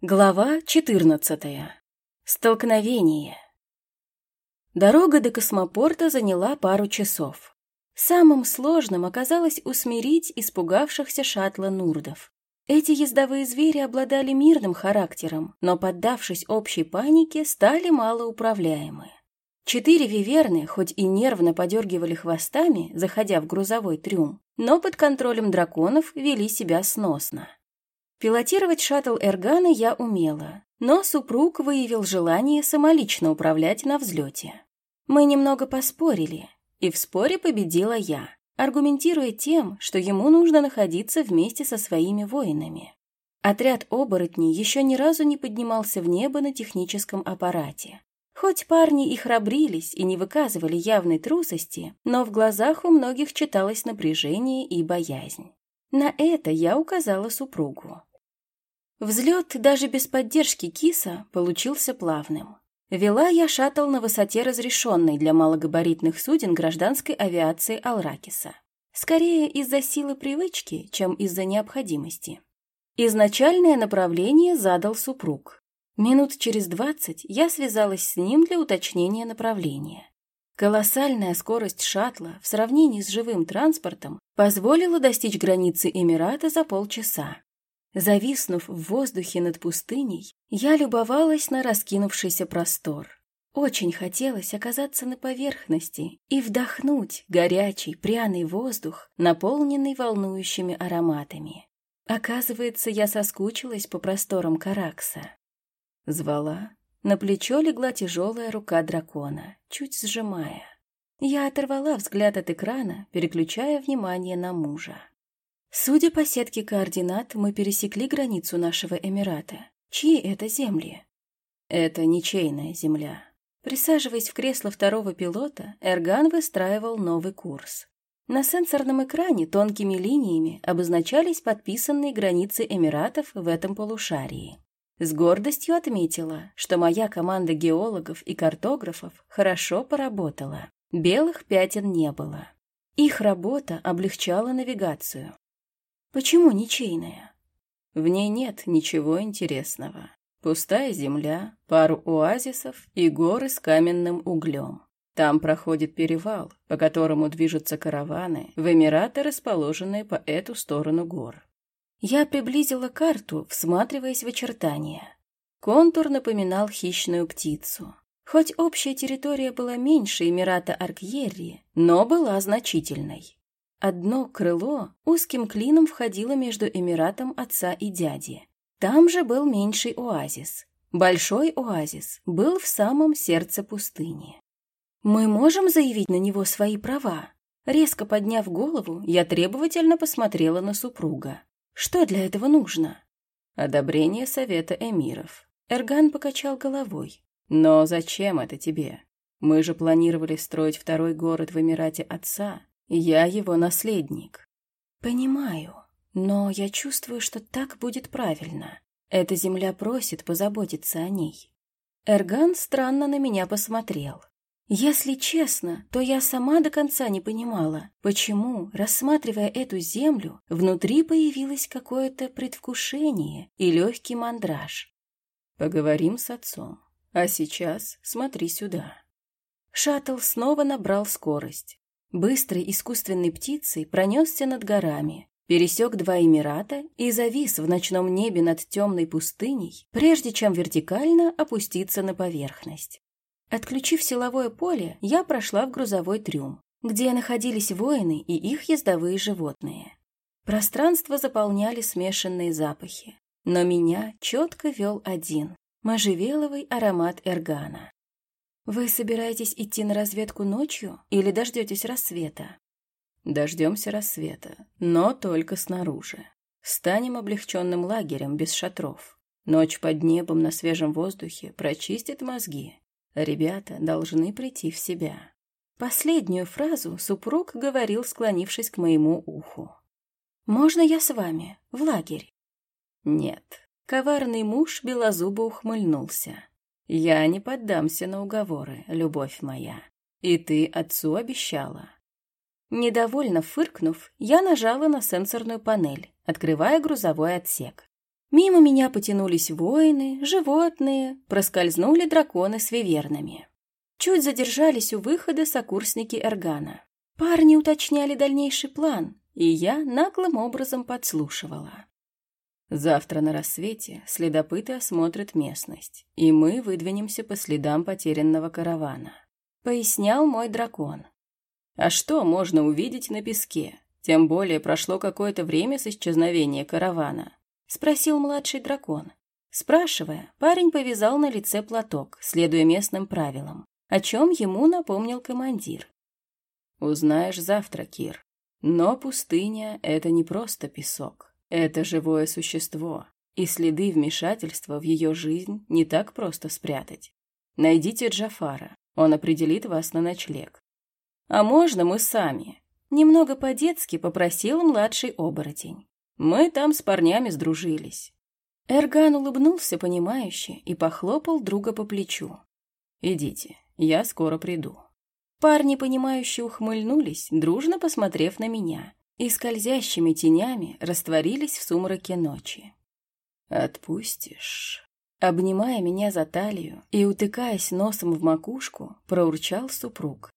Глава 14. Столкновение. Дорога до космопорта заняла пару часов. Самым сложным оказалось усмирить испугавшихся шаттла Нурдов. Эти ездовые звери обладали мирным характером, но, поддавшись общей панике, стали малоуправляемы. Четыре виверны, хоть и нервно подергивали хвостами, заходя в грузовой трюм, но под контролем драконов вели себя сносно. Пилотировать шаттл Эргана я умела, но супруг выявил желание самолично управлять на взлете. Мы немного поспорили, и в споре победила я, аргументируя тем, что ему нужно находиться вместе со своими воинами. Отряд оборотней еще ни разу не поднимался в небо на техническом аппарате. Хоть парни и храбрились и не выказывали явной трусости, но в глазах у многих читалось напряжение и боязнь. На это я указала супругу. Взлет даже без поддержки киса получился плавным. Вела я шаттл на высоте разрешенной для малогабаритных суден гражданской авиации Алракиса. Скорее из-за силы привычки, чем из-за необходимости. Изначальное направление задал супруг. Минут через двадцать я связалась с ним для уточнения направления. Колоссальная скорость шаттла в сравнении с живым транспортом позволила достичь границы Эмирата за полчаса. Зависнув в воздухе над пустыней, я любовалась на раскинувшийся простор. Очень хотелось оказаться на поверхности и вдохнуть горячий пряный воздух, наполненный волнующими ароматами. Оказывается, я соскучилась по просторам Каракса. Звала. На плечо легла тяжелая рука дракона, чуть сжимая. Я оторвала взгляд от экрана, переключая внимание на мужа. Судя по сетке координат, мы пересекли границу нашего Эмирата. Чьи это земли? Это ничейная земля. Присаживаясь в кресло второго пилота, Эрган выстраивал новый курс. На сенсорном экране тонкими линиями обозначались подписанные границы Эмиратов в этом полушарии. С гордостью отметила, что моя команда геологов и картографов хорошо поработала. Белых пятен не было. Их работа облегчала навигацию. Почему ничейная? В ней нет ничего интересного. Пустая земля, пару оазисов и горы с каменным углем. Там проходит перевал, по которому движутся караваны в Эмираты, расположенные по эту сторону гор. Я приблизила карту, всматриваясь в очертания. Контур напоминал хищную птицу. Хоть общая территория была меньше Эмирата Аркьерри, но была значительной. Одно крыло узким клином входило между Эмиратом отца и дяди. Там же был меньший оазис. Большой оазис был в самом сердце пустыни. «Мы можем заявить на него свои права?» Резко подняв голову, я требовательно посмотрела на супруга. «Что для этого нужно?» «Одобрение совета эмиров». Эрган покачал головой. «Но зачем это тебе? Мы же планировали строить второй город в Эмирате отца, я его наследник. Понимаю, но я чувствую, что так будет правильно. Эта земля просит позаботиться о ней. Эрган странно на меня посмотрел. Если честно, то я сама до конца не понимала, почему, рассматривая эту землю, внутри появилось какое-то предвкушение и легкий мандраж. Поговорим с отцом. А сейчас смотри сюда. Шаттл снова набрал скорость. Быстрой искусственной птицей пронесся над горами, пересек два Эмирата и завис в ночном небе над темной пустыней, прежде чем вертикально опуститься на поверхность. Отключив силовое поле, я прошла в грузовой трюм, где находились воины и их ездовые животные. Пространство заполняли смешанные запахи, но меня четко вел один – можжевеловый аромат эргана. «Вы собираетесь идти на разведку ночью или дождетесь рассвета?» «Дождемся рассвета, но только снаружи. Станем облегченным лагерем без шатров. Ночь под небом на свежем воздухе прочистит мозги. Ребята должны прийти в себя». Последнюю фразу супруг говорил, склонившись к моему уху. «Можно я с вами? В лагерь?» «Нет». Коварный муж белозубо ухмыльнулся. «Я не поддамся на уговоры, любовь моя. И ты отцу обещала». Недовольно фыркнув, я нажала на сенсорную панель, открывая грузовой отсек. Мимо меня потянулись воины, животные, проскользнули драконы с вивернами. Чуть задержались у выхода сокурсники Эргана. Парни уточняли дальнейший план, и я наглым образом подслушивала. Завтра на рассвете следопыты осмотрят местность, и мы выдвинемся по следам потерянного каравана, пояснял мой дракон. А что можно увидеть на песке? Тем более прошло какое-то время с исчезновения каравана, спросил младший дракон. Спрашивая, парень повязал на лице платок, следуя местным правилам, о чем ему напомнил командир. Узнаешь завтра, Кир. Но пустыня — это не просто песок. Это живое существо, и следы вмешательства в ее жизнь не так просто спрятать. Найдите Джафара, он определит вас на ночлег. А можно мы сами? Немного по-детски попросил младший оборотень. Мы там с парнями сдружились. Эрган улыбнулся понимающе и похлопал друга по плечу. «Идите, я скоро приду». Парни, понимающе ухмыльнулись, дружно посмотрев на меня, и скользящими тенями растворились в сумраке ночи. «Отпустишь?» Обнимая меня за талию и утыкаясь носом в макушку, проурчал супруг.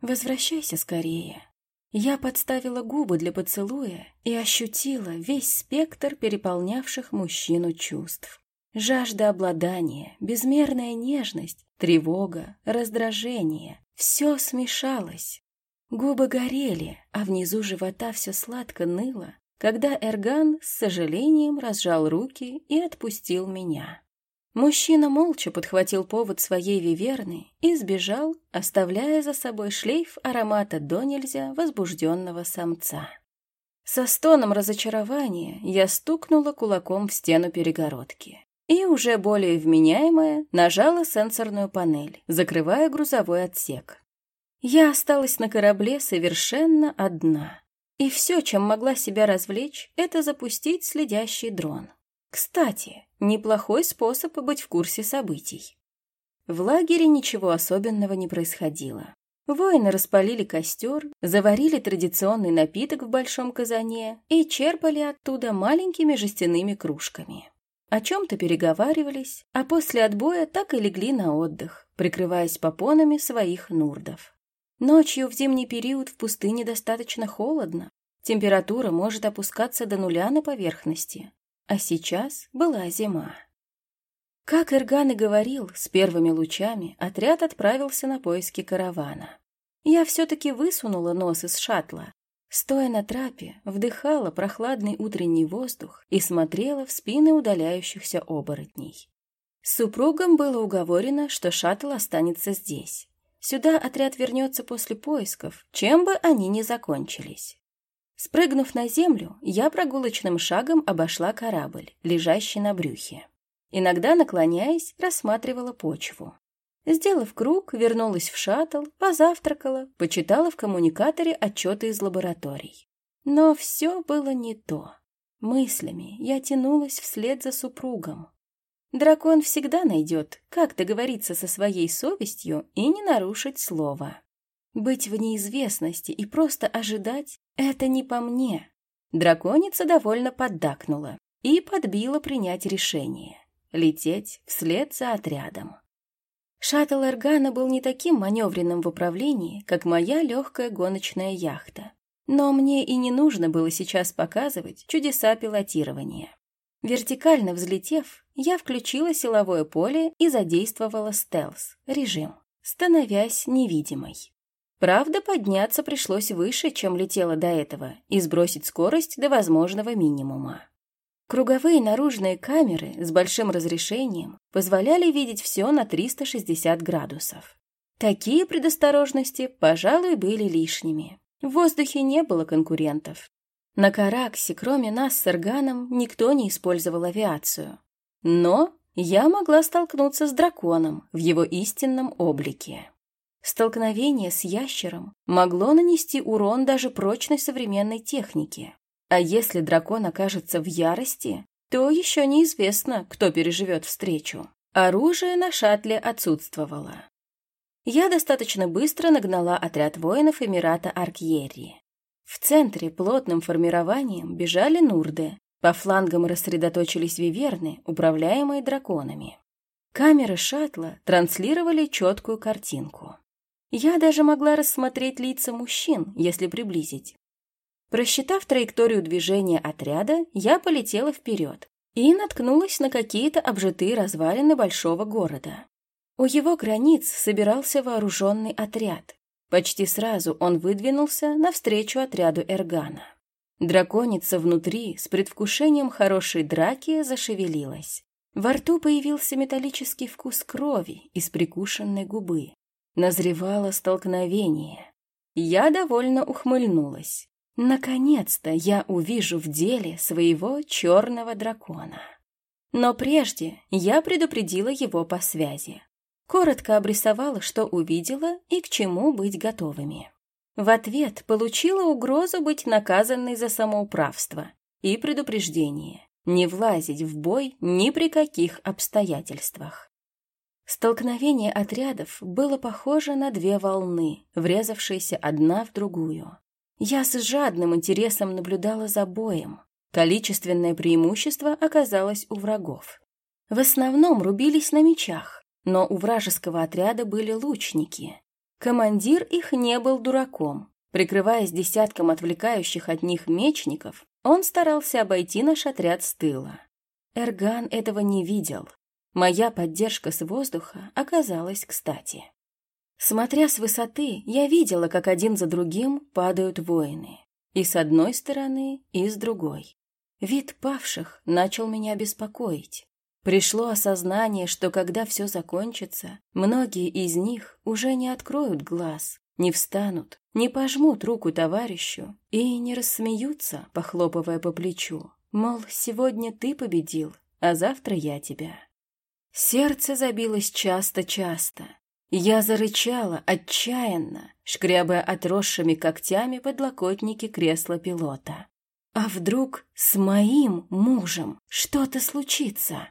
«Возвращайся скорее». Я подставила губы для поцелуя и ощутила весь спектр переполнявших мужчину чувств. Жажда обладания, безмерная нежность, тревога, раздражение — все смешалось, Губы горели, а внизу живота все сладко ныло, когда Эрган с сожалением разжал руки и отпустил меня. Мужчина молча подхватил повод своей виверны и сбежал, оставляя за собой шлейф аромата до нельзя возбужденного самца. Со стоном разочарования я стукнула кулаком в стену перегородки и, уже более вменяемая, нажала сенсорную панель, закрывая грузовой отсек. Я осталась на корабле совершенно одна. И все, чем могла себя развлечь, это запустить следящий дрон. Кстати, неплохой способ быть в курсе событий. В лагере ничего особенного не происходило. Воины распалили костер, заварили традиционный напиток в большом казане и черпали оттуда маленькими жестяными кружками. О чем-то переговаривались, а после отбоя так и легли на отдых, прикрываясь попонами своих нурдов. Ночью в зимний период в пустыне достаточно холодно. Температура может опускаться до нуля на поверхности. А сейчас была зима. Как Ирган и говорил, с первыми лучами отряд отправился на поиски каравана. Я все-таки высунула нос из шаттла, стоя на трапе, вдыхала прохладный утренний воздух и смотрела в спины удаляющихся оборотней. С супругом было уговорено, что шаттл останется здесь. Сюда отряд вернется после поисков, чем бы они ни закончились. Спрыгнув на землю, я прогулочным шагом обошла корабль, лежащий на брюхе. Иногда, наклоняясь, рассматривала почву. Сделав круг, вернулась в шаттл, позавтракала, почитала в коммуникаторе отчеты из лабораторий. Но все было не то. Мыслями я тянулась вслед за супругом. Дракон всегда найдет, как договориться со своей совестью и не нарушить слова. Быть в неизвестности и просто ожидать — это не по мне. Драконица довольно поддакнула и подбила принять решение — лететь вслед за отрядом. Шаттл Эргана был не таким маневренным в управлении, как моя легкая гоночная яхта. Но мне и не нужно было сейчас показывать чудеса пилотирования. Вертикально взлетев, я включила силовое поле и задействовала стелс, режим, становясь невидимой. Правда, подняться пришлось выше, чем летела до этого, и сбросить скорость до возможного минимума. Круговые наружные камеры с большим разрешением позволяли видеть все на 360 градусов. Такие предосторожности, пожалуй, были лишними. В воздухе не было конкурентов, на Караксе, кроме нас с Эрганом, никто не использовал авиацию. Но я могла столкнуться с драконом в его истинном облике. Столкновение с ящером могло нанести урон даже прочной современной технике. А если дракон окажется в ярости, то еще неизвестно, кто переживет встречу. Оружие на шаттле отсутствовало. Я достаточно быстро нагнала отряд воинов Эмирата Аркьерии. В центре плотным формированием бежали нурды, По флангам рассредоточились виверны, управляемые драконами. Камеры шаттла транслировали четкую картинку. Я даже могла рассмотреть лица мужчин, если приблизить. Просчитав траекторию движения отряда, я полетела вперед и наткнулась на какие-то обжитые развалины большого города. У его границ собирался вооруженный отряд. Почти сразу он выдвинулся навстречу отряду Эргана. Драконица внутри с предвкушением хорошей драки зашевелилась. Во рту появился металлический вкус крови из прикушенной губы. Назревало столкновение. Я довольно ухмыльнулась. Наконец-то я увижу в деле своего черного дракона. Но прежде я предупредила его по связи. Коротко обрисовала, что увидела и к чему быть готовыми. В ответ получила угрозу быть наказанной за самоуправство и предупреждение не влазить в бой ни при каких обстоятельствах. Столкновение отрядов было похоже на две волны, врезавшиеся одна в другую. Я с жадным интересом наблюдала за боем. Количественное преимущество оказалось у врагов. В основном рубились на мечах, но у вражеского отряда были лучники. Командир их не был дураком. Прикрываясь десятком отвлекающих от них мечников, он старался обойти наш отряд с тыла. Эрган этого не видел. Моя поддержка с воздуха оказалась кстати. Смотря с высоты, я видела, как один за другим падают воины. И с одной стороны, и с другой. Вид павших начал меня беспокоить. Пришло осознание, что когда все закончится, многие из них уже не откроют глаз, не встанут, не пожмут руку товарищу и не рассмеются, похлопывая по плечу. Мол, сегодня ты победил, а завтра я тебя. Сердце забилось часто-часто. Я зарычала отчаянно, шкрябая отросшими когтями подлокотники кресла пилота. А вдруг с моим мужем что-то случится?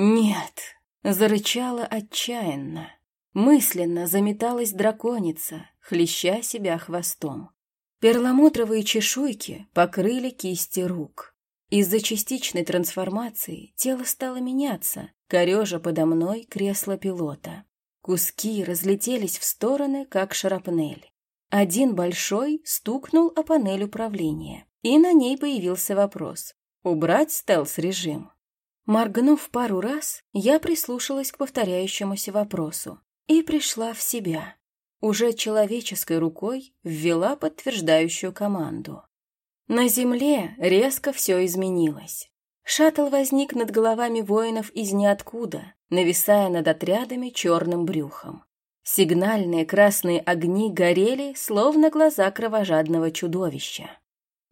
Нет, зарычала отчаянно. Мысленно заметалась драконица, хлеща себя хвостом. Перламутровые чешуйки покрыли кисти рук. Из-за частичной трансформации тело стало меняться, корежа подо мной кресло пилота. Куски разлетелись в стороны, как шарапнель. Один большой стукнул о панель управления, и на ней появился вопрос «Убрать стелс-режим?». Моргнув пару раз, я прислушалась к повторяющемуся вопросу и пришла в себя. Уже человеческой рукой ввела подтверждающую команду. На земле резко все изменилось. Шаттл возник над головами воинов из ниоткуда, нависая над отрядами черным брюхом. Сигнальные красные огни горели, словно глаза кровожадного чудовища.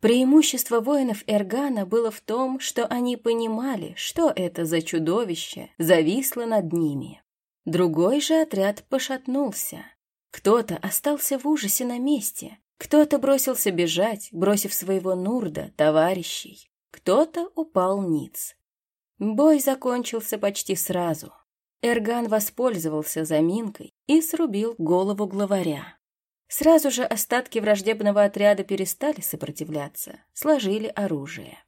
Преимущество воинов Эргана было в том, что они понимали, что это за чудовище зависло над ними. Другой же отряд пошатнулся. Кто-то остался в ужасе на месте, кто-то бросился бежать, бросив своего Нурда, товарищей, кто-то упал ниц. Бой закончился почти сразу. Эрган воспользовался заминкой и срубил голову главаря. Сразу же остатки враждебного отряда перестали сопротивляться, сложили оружие.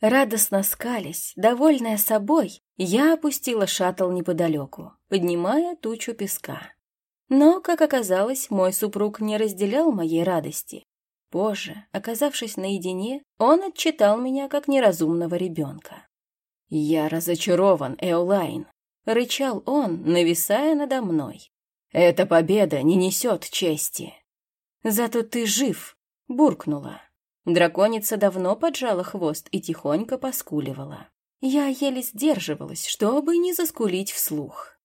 Радостно скались, довольная собой, я опустила шаттл неподалеку, поднимая тучу песка. Но, как оказалось, мой супруг не разделял моей радости. Позже, оказавшись наедине, он отчитал меня как неразумного ребенка. «Я разочарован, Эолайн», — рычал он, нависая надо мной. «Эта победа не несет чести». «Зато ты жив», — буркнула. Драконица давно поджала хвост и тихонько поскуливала. Я еле сдерживалась, чтобы не заскулить вслух.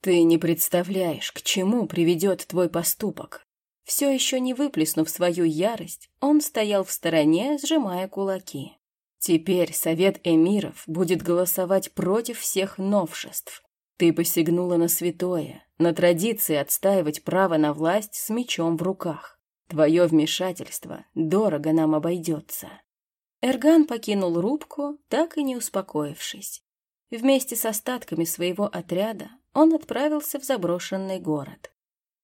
«Ты не представляешь, к чему приведет твой поступок». Все еще не выплеснув свою ярость, он стоял в стороне, сжимая кулаки. «Теперь Совет Эмиров будет голосовать против всех новшеств. Ты посягнула на святое, на традиции отстаивать право на власть с мечом в руках. Твое вмешательство дорого нам обойдется». Эрган покинул рубку, так и не успокоившись. Вместе с остатками своего отряда он отправился в заброшенный город.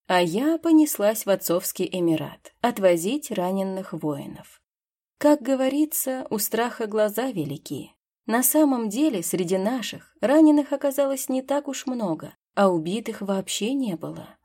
А я понеслась в отцовский эмират отвозить раненых воинов. Как говорится, у страха глаза велики. На самом деле среди наших раненых оказалось не так уж много, а убитых вообще не было.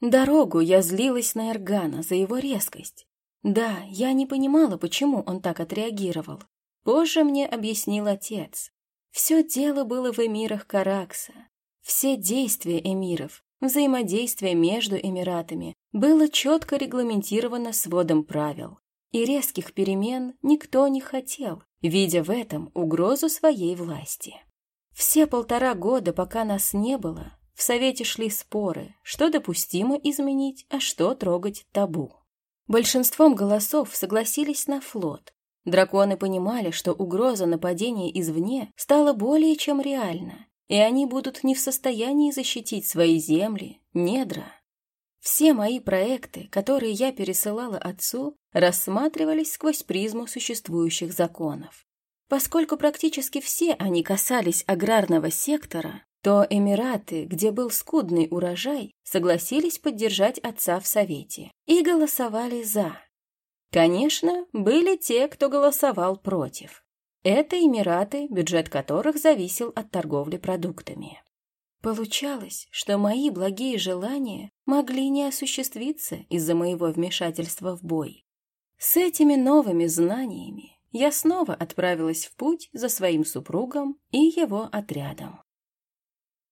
Дорогу я злилась на Эргана за его резкость. Да, я не понимала, почему он так отреагировал. Позже мне объяснил отец. Все дело было в эмирах Каракса. Все действия эмиров, взаимодействие между эмиратами было четко регламентировано сводом правил. И резких перемен никто не хотел, видя в этом угрозу своей власти. Все полтора года, пока нас не было, в Совете шли споры, что допустимо изменить, а что трогать табу. Большинством голосов согласились на флот. Драконы понимали, что угроза нападения извне стала более чем реальна, и они будут не в состоянии защитить свои земли, недра. Все мои проекты, которые я пересылала отцу, рассматривались сквозь призму существующих законов. Поскольку практически все они касались аграрного сектора, то Эмираты, где был скудный урожай, согласились поддержать отца в Совете и голосовали «за». Конечно, были те, кто голосовал против. Это Эмираты, бюджет которых зависел от торговли продуктами. Получалось, что мои благие желания могли не осуществиться из-за моего вмешательства в бой. С этими новыми знаниями я снова отправилась в путь за своим супругом и его отрядом.